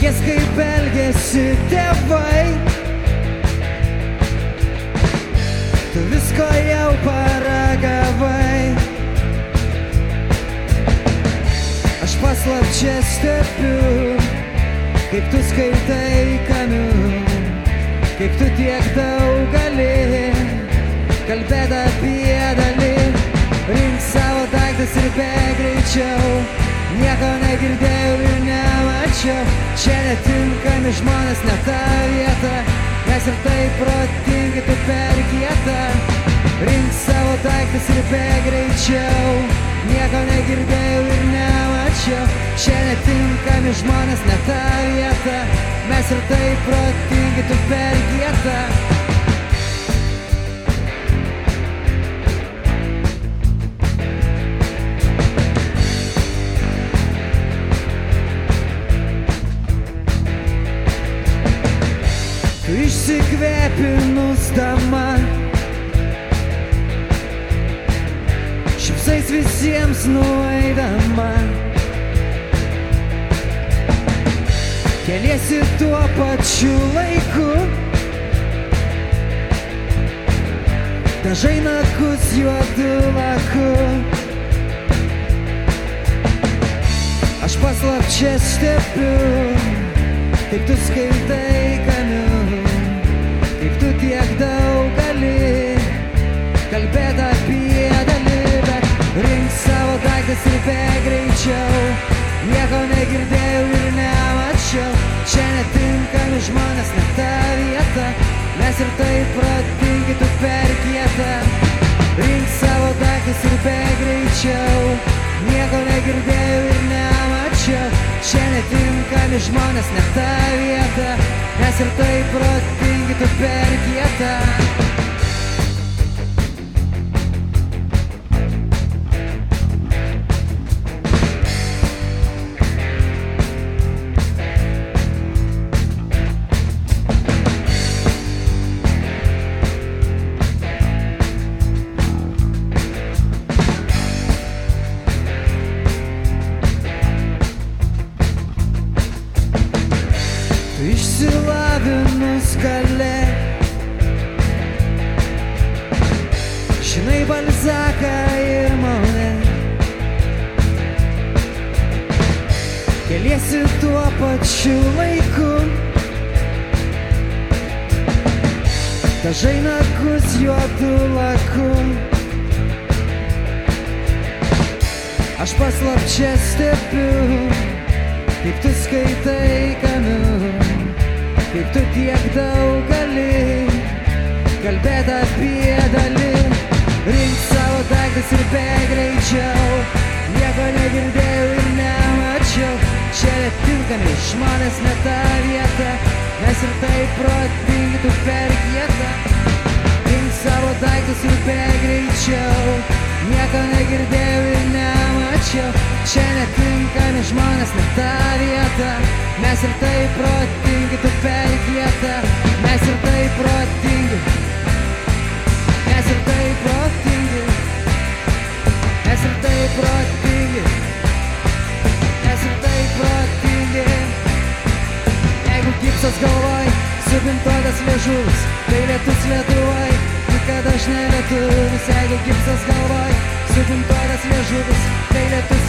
Elgės kaip elgėsi tėvai. Tu visko jau paragavai. Aš paslapčia stebiu Kaip tu skaitai kamiu Kaip tu tiek daug gali Kalbėt apie dalį. Rink savo daiktas ir bėg greičiau Nieko negirdėjau ir nemačiau Čia netinkami žmonės, ne ta vieta. Mes ir taip protingi, tu per kieta Rink savo daiktas ir bėg greičiau. Nieko negirdėjau ir nemačiau. Čia netinkami žmonės, ne ta vieta. Mes ir taip protingi, tu per kieta Tu išsikvėpi nustama Šipsais visiems nueidama Keliesi tuo pačiu laiku Dažai nakus juodu laku Aš paslapčia stebiu Mes ir taip protingi, tu per kieta Rink savo daiktas ir bėg greičiau. Nieko negirdėjau ir nemačiau. Čia netinkami žmonės, ne ta vieta. Mes ir taip protingi, tu per kieta galė Žinai balzaką ir mane Keliesi tuo pačiu laiku. Dažai nagus juodu laku. Aš paslapčia stebiu Kaip tu skaitai kamiu Kaip tu tiek daug gali Kalbėt apie dalį? Rink savo daiktas ir bėg greičiau. Nieko negirdėjau ir nemačiau. Čia netinkami žmonės ne ta vieta. Mes ir taip protingi, tu per kieta Rink savo daiktus ir bėg greičiau. Nieko negirdėjau ir nemačiau. Čia netinkami žmonės, ne ta vieta. Mes ir taip protingi, tu per gipsas galvoj, subintuotas liežuvis Tai lietus Lietuvoj, nikada aš nelietuvis Jeigu gipsas galvoj, subintuotas liežuvis Tai lietus